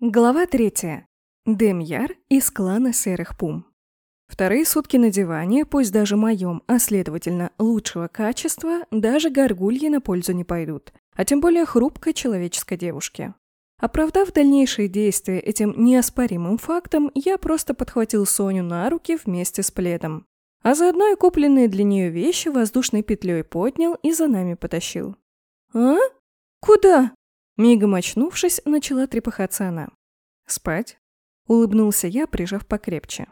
Глава третья. Демьяр из клана Серых Пум. Вторые сутки на диване, пусть даже моем, а следовательно, лучшего качества, даже горгульи на пользу не пойдут, а тем более хрупкой человеческой девушке. Оправдав дальнейшие действия этим неоспоримым фактом, я просто подхватил Соню на руки вместе с пледом. А заодно и купленные для нее вещи воздушной петлей поднял и за нами потащил. «А? Куда?» Мигом очнувшись, начала трепыхаться она. «Спать?» — улыбнулся я, прижав покрепче.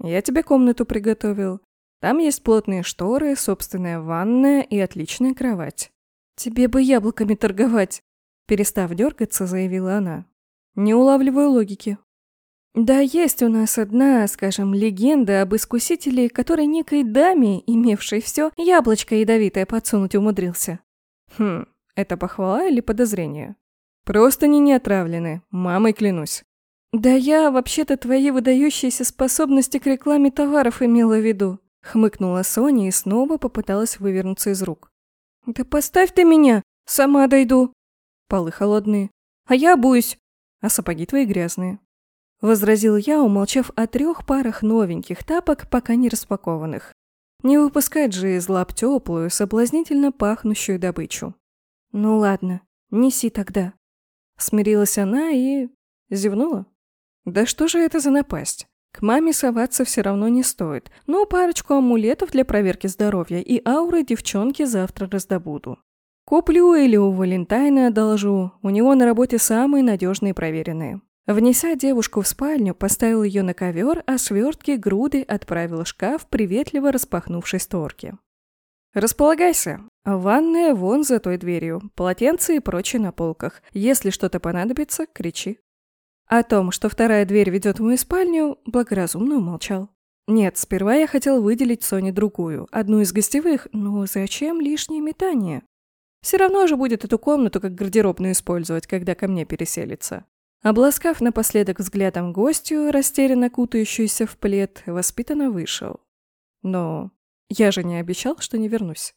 «Я тебе комнату приготовил. Там есть плотные шторы, собственная ванная и отличная кровать». «Тебе бы яблоками торговать!» Перестав дергаться, заявила она. «Не улавливаю логики». «Да есть у нас одна, скажем, легенда об искусителе, который некой даме, имевшей все, яблочко ядовитое подсунуть умудрился». «Хм, это похвала или подозрение?» Просто не не отравлены, мамой клянусь. Да я вообще-то твои выдающиеся способности к рекламе товаров имела в виду. Хмыкнула Соня и снова попыталась вывернуться из рук. Да поставь ты меня, сама дойду. Полы холодные. А я буюсь. А сапоги твои грязные. Возразил я, умолчав о трех парах новеньких тапок, пока не распакованных. Не выпускать же из лап теплую, соблазнительно пахнущую добычу. Ну ладно, неси тогда. Смирилась она и... зевнула. Да что же это за напасть? К маме соваться все равно не стоит, но парочку амулетов для проверки здоровья и ауры девчонки завтра раздобуду. Куплю или у Валентайна одолжу, у него на работе самые надежные проверенные. Внеся девушку в спальню, поставил ее на ковер, а свертки груды отправил в шкаф, приветливо распахнувшей створки. «Располагайся. Ванная вон за той дверью, полотенце и прочее на полках. Если что-то понадобится, кричи». О том, что вторая дверь ведет в мою спальню, благоразумно умолчал. Нет, сперва я хотел выделить Соне другую, одну из гостевых, но зачем лишнее метание? Все равно же будет эту комнату как гардеробную использовать, когда ко мне переселится. Обласкав напоследок взглядом гостью, растерянно кутающуюся в плед, воспитанно вышел. Но я же не обещал, что не вернусь.